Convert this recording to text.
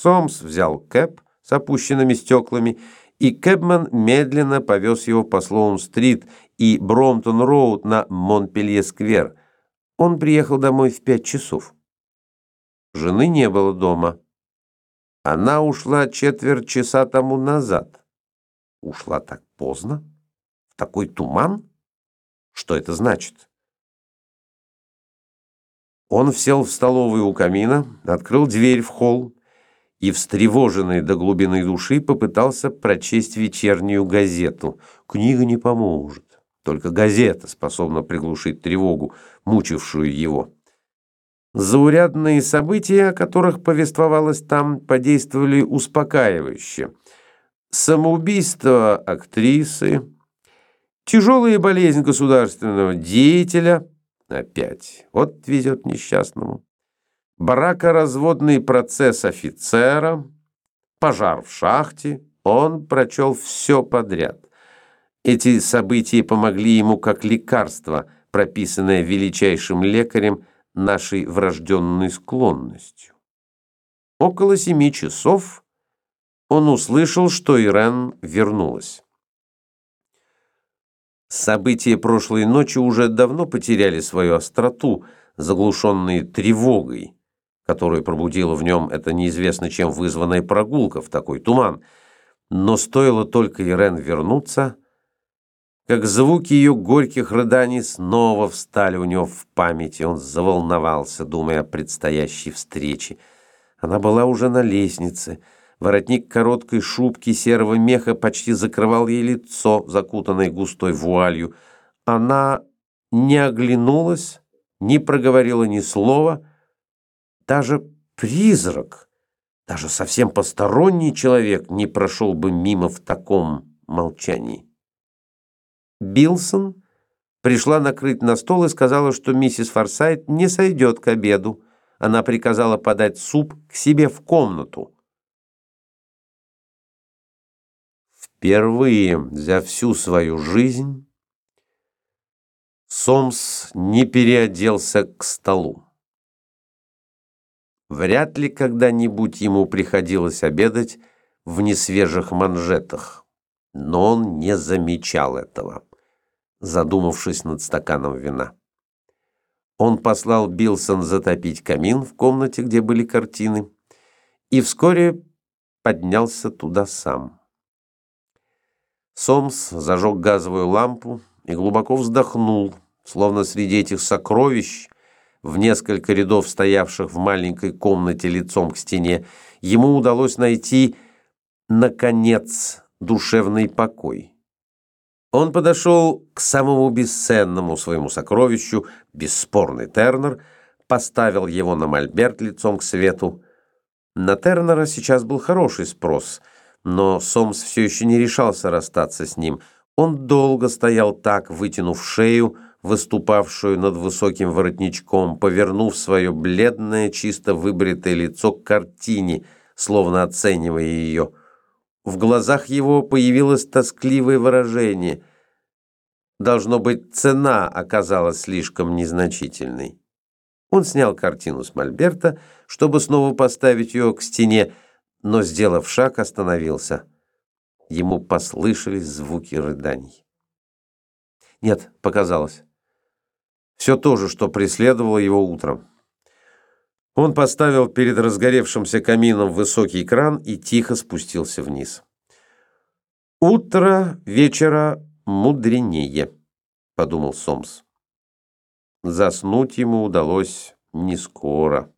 Сомс взял кэп с опущенными стеклами, и кэбмен медленно повез его по Слоун-стрит и Бромтон-роуд на Монпелье-сквер. Он приехал домой в пять часов. Жены не было дома. Она ушла четверть часа тому назад. Ушла так поздно? В такой туман? Что это значит? Он сел в столовую у камина, открыл дверь в холл и, встревоженный до глубины души, попытался прочесть вечернюю газету. Книга не поможет. Только газета способна приглушить тревогу, мучившую его. Заурядные события, о которых повествовалось там, подействовали успокаивающе. Самоубийство актрисы, тяжелая болезнь государственного деятеля, опять, вот везет несчастному, бракоразводный процесс офицера, пожар в шахте, он прочел все подряд. Эти события помогли ему как лекарство, прописанное величайшим лекарем, нашей врожденной склонностью. Около семи часов он услышал, что Ирен вернулась. События прошлой ночи уже давно потеряли свою остроту, заглушенные тревогой, которую пробудила в нем эта неизвестно чем вызванная прогулка в такой туман. Но стоило только Ирен вернуться, как звуки ее горьких рыданий снова встали у него в памяти. Он заволновался, думая о предстоящей встрече. Она была уже на лестнице. Воротник короткой шубки серого меха почти закрывал ей лицо, закутанное густой вуалью. Она не оглянулась, не проговорила ни слова. Даже призрак, даже совсем посторонний человек не прошел бы мимо в таком молчании. Билсон пришла накрыть на стол и сказала, что миссис Форсайт не сойдет к обеду. Она приказала подать суп к себе в комнату. Впервые за всю свою жизнь Сомс не переоделся к столу. Вряд ли когда-нибудь ему приходилось обедать в несвежих манжетах, но он не замечал этого задумавшись над стаканом вина. Он послал Билсон затопить камин в комнате, где были картины, и вскоре поднялся туда сам. Сомс зажег газовую лампу и глубоко вздохнул, словно среди этих сокровищ, в несколько рядов стоявших в маленькой комнате лицом к стене, ему удалось найти, наконец, душевный покой. Он подошел к самому бесценному своему сокровищу, бесспорный Тернер, поставил его на мольберт лицом к свету. На Тернера сейчас был хороший спрос, но Сомс все еще не решался расстаться с ним. Он долго стоял так, вытянув шею, выступавшую над высоким воротничком, повернув свое бледное, чисто выбритое лицо к картине, словно оценивая ее. В глазах его появилось тоскливое выражение. Должно быть, цена оказалась слишком незначительной. Он снял картину с мольберта, чтобы снова поставить ее к стене, но, сделав шаг, остановился. Ему послышались звуки рыданий. Нет, показалось. Все то же, что преследовало его утром. Он поставил перед разгоревшимся камином высокий кран и тихо спустился вниз. Утро вечера мудренее, подумал Сомс. Заснуть ему удалось не скоро.